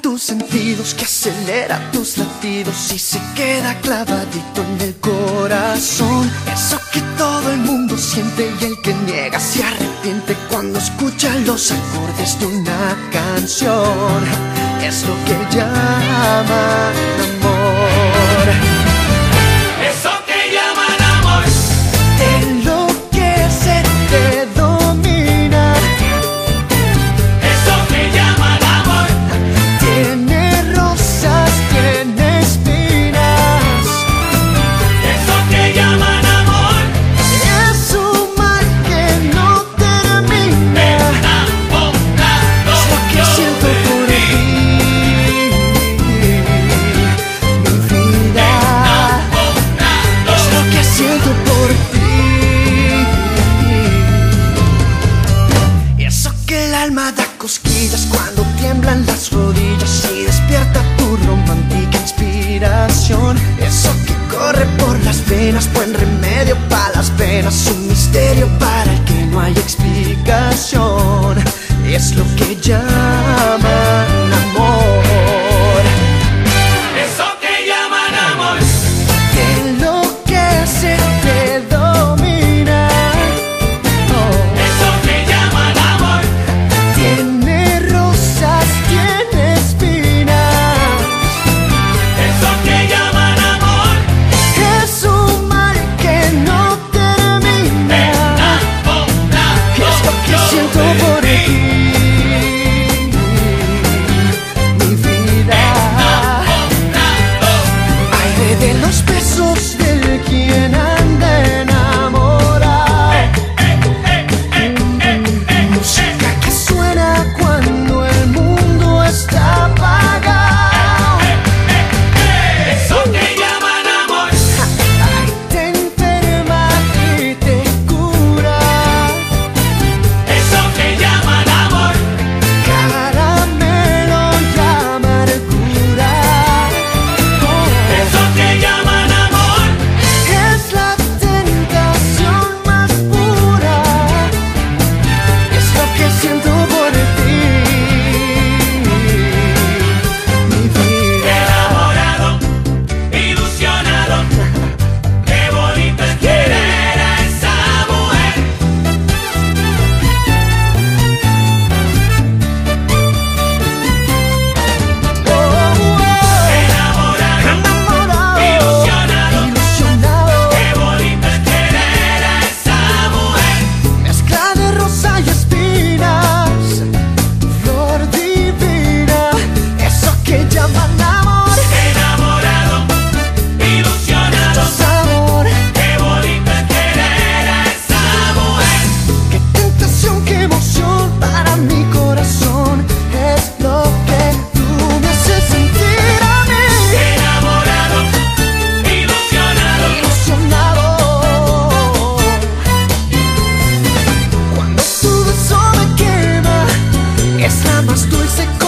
tus sentidos, que acelera tus latidos y se queda clavadito en el corazón. Eso que todo el mundo siente y el que niega se arrepiente cuando escucha los acordes de una canción. Es lo que llaman cuando tiemblan las rodillas y despierta tu romántica inspiración. Eso que corre por las venas, buen remedio para las penas, un misterio para de los pe mas tu e